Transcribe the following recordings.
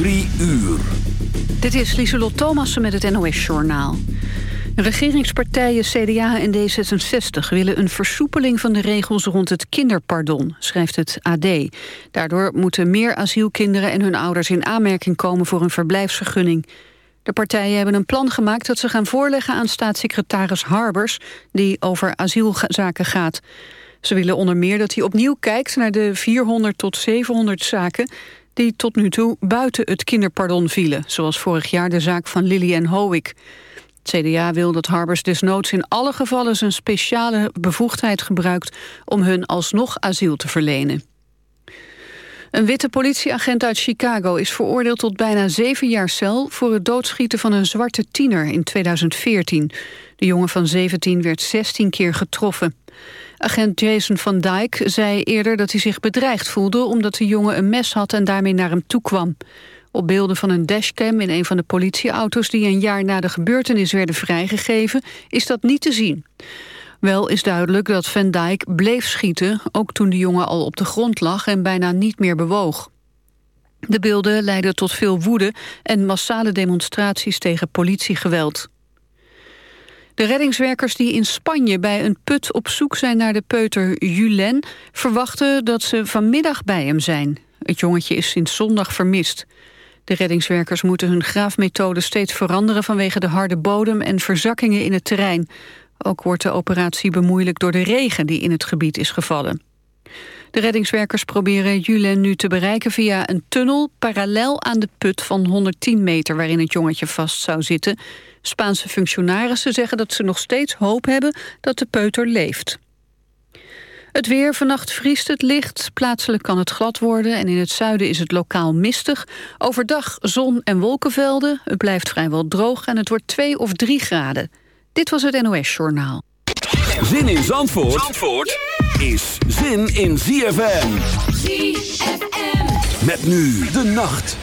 Uur. Dit is Lieselot Thomassen met het NOS-journaal. Regeringspartijen CDA en D66 willen een versoepeling van de regels rond het kinderpardon, schrijft het AD. Daardoor moeten meer asielkinderen en hun ouders in aanmerking komen voor een verblijfsvergunning. De partijen hebben een plan gemaakt dat ze gaan voorleggen aan staatssecretaris Harbers, die over asielzaken gaat. Ze willen onder meer dat hij opnieuw kijkt naar de 400 tot 700 zaken die tot nu toe buiten het kinderpardon vielen, zoals vorig jaar de zaak van Lily Howick. Het CDA wil dat Harbers desnoods in alle gevallen zijn speciale bevoegdheid gebruikt om hun alsnog asiel te verlenen. Een witte politieagent uit Chicago is veroordeeld tot bijna zeven jaar cel... voor het doodschieten van een zwarte tiener in 2014. De jongen van 17 werd 16 keer getroffen. Agent Jason van Dyke zei eerder dat hij zich bedreigd voelde... omdat de jongen een mes had en daarmee naar hem toe kwam. Op beelden van een dashcam in een van de politieauto's... die een jaar na de gebeurtenis werden vrijgegeven, is dat niet te zien. Wel is duidelijk dat Van Dyke bleef schieten... ook toen de jongen al op de grond lag en bijna niet meer bewoog. De beelden leidden tot veel woede en massale demonstraties tegen politiegeweld. De reddingswerkers die in Spanje bij een put op zoek zijn naar de peuter Julen... verwachten dat ze vanmiddag bij hem zijn. Het jongetje is sinds zondag vermist. De reddingswerkers moeten hun graafmethode steeds veranderen... vanwege de harde bodem en verzakkingen in het terrein. Ook wordt de operatie bemoeilijkt door de regen die in het gebied is gevallen. De reddingswerkers proberen Julen nu te bereiken via een tunnel... parallel aan de put van 110 meter waarin het jongetje vast zou zitten. Spaanse functionarissen zeggen dat ze nog steeds hoop hebben dat de peuter leeft. Het weer, vannacht vriest het licht, plaatselijk kan het glad worden... en in het zuiden is het lokaal mistig. Overdag zon en wolkenvelden, het blijft vrijwel droog... en het wordt 2 of 3 graden. Dit was het NOS Journaal. Zin in Zandvoort, Zandvoort is zin in ZFM. ZFM. Met nu de nacht.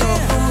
yeah.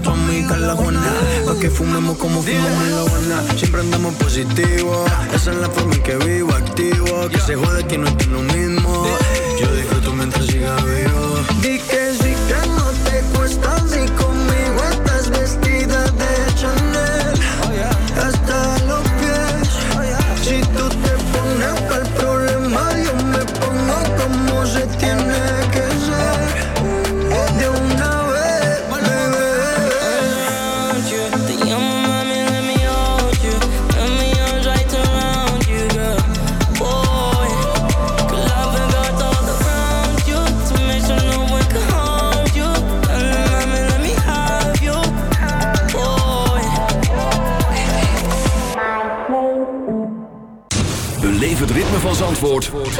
que tu amiga buena. Pa' que fumemos como fumamos en la buena. Siempre andamos positivo. Esa es la forma en que vivo, activo. Que se jode que no estoy lo mismo. Yo disfruto mientras siga vivo. Di que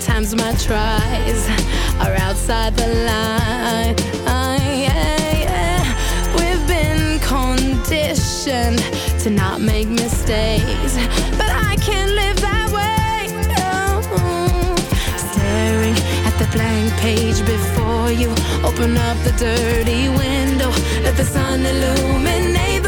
Sometimes my tries are outside the line. Yeah, yeah. We've been conditioned to not make mistakes, but I can't live that way. No. Staring at the blank page before you, open up the dirty window, let the sun illuminate.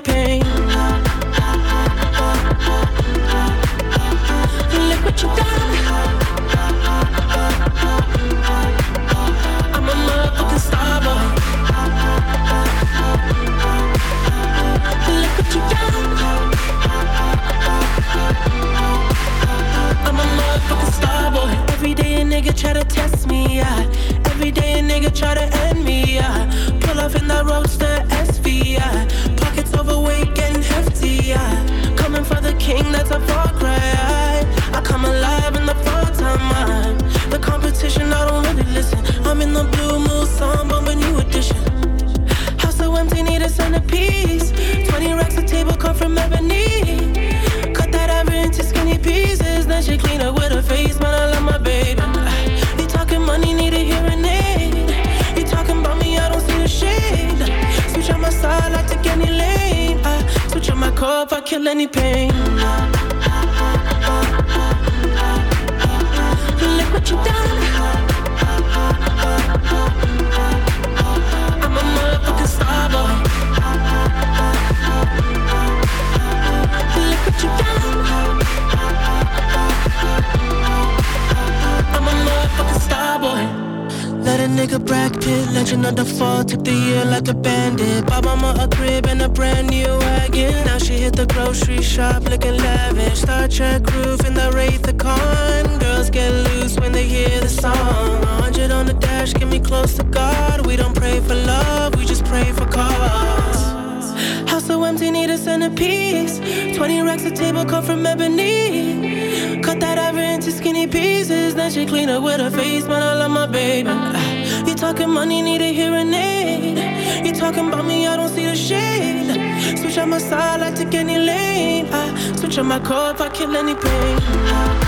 pain. to God, we don't pray for love, we just pray for cause. House so empty, need a centerpiece. 20 racks a table cut from ebony. Cut that ever into skinny pieces. Then she clean up with her face, but I love my baby. Ah, you talking money, need a hearing aid. You talking about me, I don't see the shade. Switch on my side, I take any lane. I switch on my car, if I kill any pain. I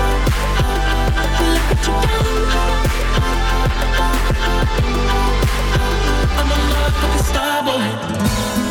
I'm in love with the star boy.